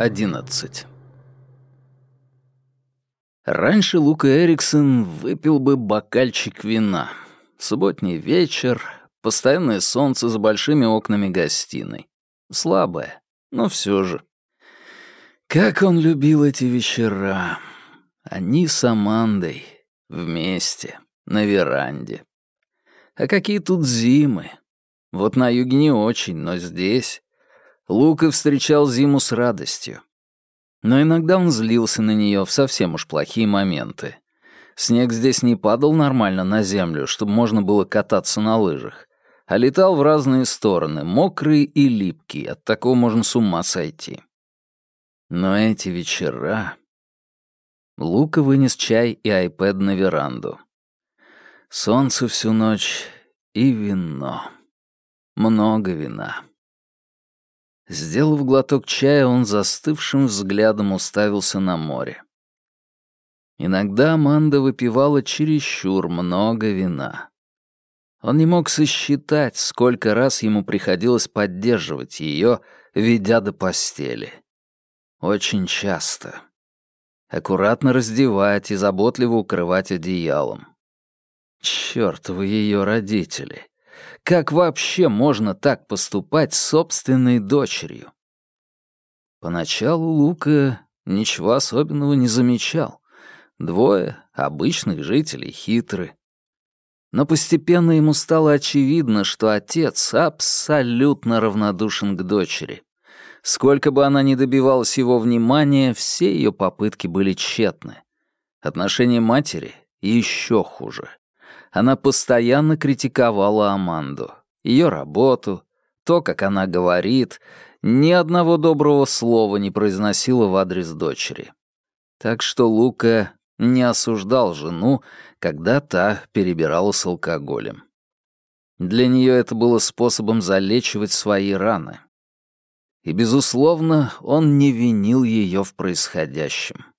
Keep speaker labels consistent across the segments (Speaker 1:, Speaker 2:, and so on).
Speaker 1: 11. Раньше Лука Эриксон выпил бы бокальчик вина. Субботний вечер, постоянное солнце за большими окнами гостиной. Слабое, но все же. Как он любил эти вечера. Они с Амандой, вместе, на веранде. А какие тут зимы. Вот на юге не очень, но здесь... Лука встречал зиму с радостью. Но иногда он злился на нее в совсем уж плохие моменты. Снег здесь не падал нормально на землю, чтобы можно было кататься на лыжах, а летал в разные стороны, мокрый и липкий, от такого можно с ума сойти. Но эти вечера... Лука вынес чай и айпэд на веранду. Солнце всю ночь и вино. Много вина. Сделав глоток чая, он застывшим взглядом уставился на море. Иногда Аманда выпивала чересчур много вина. Он не мог сосчитать, сколько раз ему приходилось поддерживать ее, ведя до постели. Очень часто. Аккуратно раздевать и заботливо укрывать одеялом. Чёртовы ее родители. Как вообще можно так поступать с собственной дочерью? Поначалу Лука ничего особенного не замечал. Двое обычных жителей хитры. Но постепенно ему стало очевидно, что отец абсолютно равнодушен к дочери. Сколько бы она ни добивалась его внимания, все ее попытки были тщетны. Отношение матери еще хуже она постоянно критиковала Аманду. Ее работу, то, как она говорит, ни одного доброго слова не произносила в адрес дочери. Так что Лука не осуждал жену, когда та перебирала с алкоголем. Для нее это было способом залечивать свои раны. И, безусловно, он не винил ее в происходящем.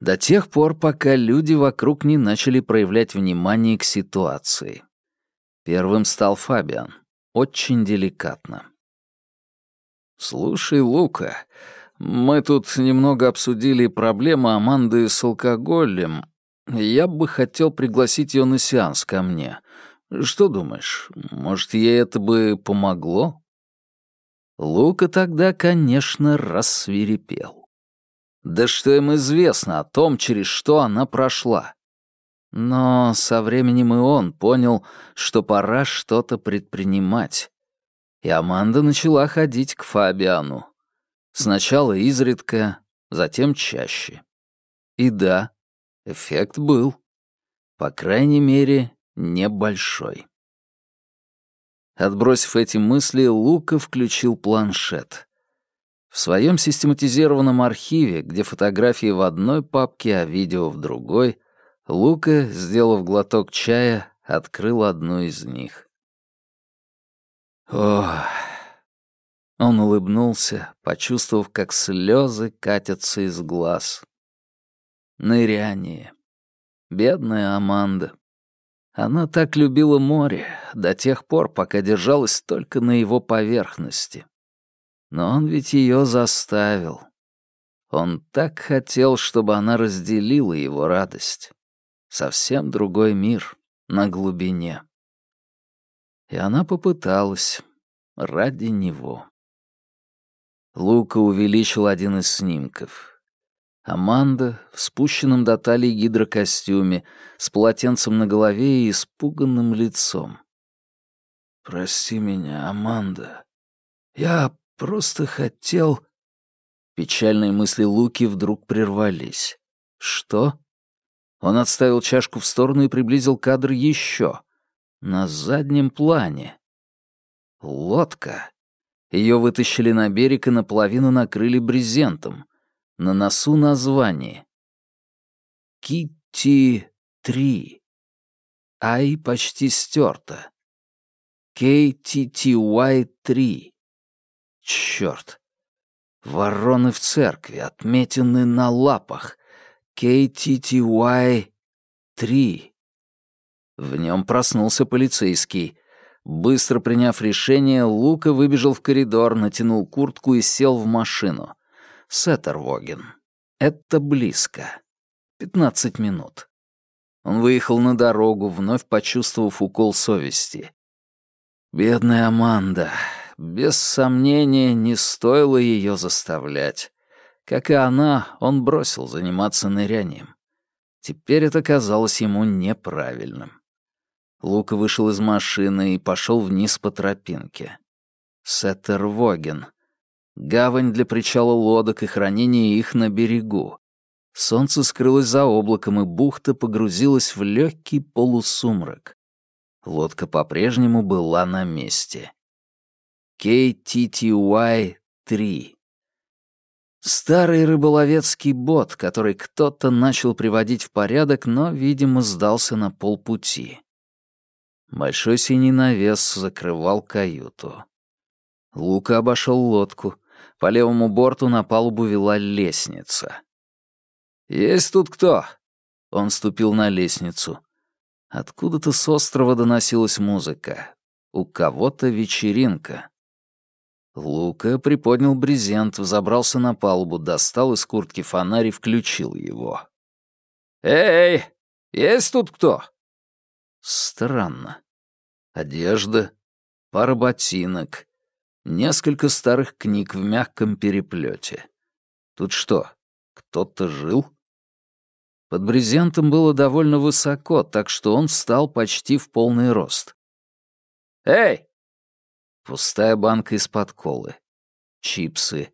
Speaker 1: До тех пор, пока люди вокруг не начали проявлять внимание к ситуации. Первым стал Фабиан. Очень деликатно. «Слушай, Лука, мы тут немного обсудили проблемы Аманды с алкоголем. Я бы хотел пригласить ее на сеанс ко мне. Что думаешь, может, ей это бы помогло?» Лука тогда, конечно, рассвирепел. Да что им известно о том, через что она прошла? Но со временем и он понял, что пора что-то предпринимать. И Аманда начала ходить к Фабиану. Сначала изредка, затем чаще. И да, эффект был. По крайней мере, небольшой. Отбросив эти мысли, Лука включил планшет. В своем систематизированном архиве, где фотографии в одной папке, а видео в другой, Лука, сделав глоток чая, открыл одну из них. Ох! Он улыбнулся, почувствовав, как слезы катятся из глаз. Ныряние. Бедная Аманда. Она так любила море до тех пор, пока держалась только на его поверхности. Но он ведь ее заставил. Он так хотел, чтобы она разделила его радость. Совсем другой мир на глубине. И она попыталась ради него. Лука увеличил один из снимков. Аманда в спущенном до талии гидрокостюме, с полотенцем на голове и испуганным лицом. «Прости меня, Аманда. Я Просто хотел...» Печальные мысли Луки вдруг прервались. «Что?» Он отставил чашку в сторону и приблизил кадр еще. На заднем плане. Лодка. Ее вытащили на берег и наполовину накрыли брезентом. На носу название. Китти-3. Ай почти стерто. KTTY-3. Черт! Вороны в церкви, отметины на лапах. KTTY-3. В нем проснулся полицейский. Быстро приняв решение, Лука выбежал в коридор, натянул куртку и сел в машину. Сеттервоген. Это близко. Пятнадцать минут. Он выехал на дорогу, вновь почувствовав укол совести. Бедная Аманда. Без сомнения, не стоило ее заставлять. Как и она, он бросил заниматься нырянием. Теперь это казалось ему неправильным. Лука вышел из машины и пошел вниз по тропинке. Сеттервоген. Гавань для причала лодок и хранения их на берегу. Солнце скрылось за облаком, и бухта погрузилась в легкий полусумрак. Лодка по-прежнему была на месте. KTTY-3. Старый рыболовецкий бот, который кто-то начал приводить в порядок, но, видимо, сдался на полпути. Большой синий навес закрывал каюту. Лука обошел лодку. По левому борту на палубу вела лестница. «Есть тут кто?» Он ступил на лестницу. Откуда-то с острова доносилась музыка. У кого-то вечеринка. Лука приподнял брезент, взобрался на палубу, достал из куртки фонарь и включил его. «Эй, есть тут кто?» Странно. Одежда, пара ботинок, несколько старых книг в мягком переплете. Тут что, кто-то жил? Под брезентом было довольно высоко, так что он встал почти в полный рост. «Эй, Пустая банка из-под колы. Чипсы.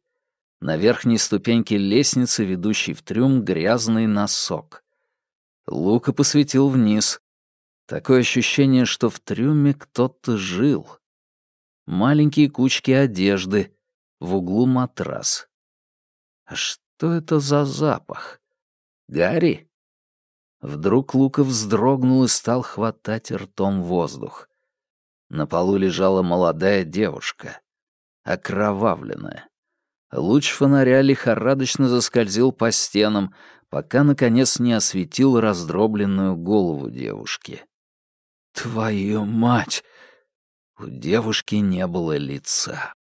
Speaker 1: На верхней ступеньке лестницы, ведущей в трюм, грязный носок. Лука посветил вниз. Такое ощущение, что в трюме кто-то жил. Маленькие кучки одежды. В углу матрас. А что это за запах? Гарри? Вдруг Лука вздрогнул и стал хватать ртом воздух. На полу лежала молодая девушка, окровавленная. Луч фонаря лихорадочно заскользил по стенам, пока, наконец, не осветил раздробленную голову девушки. «Твою мать!» У девушки не было лица.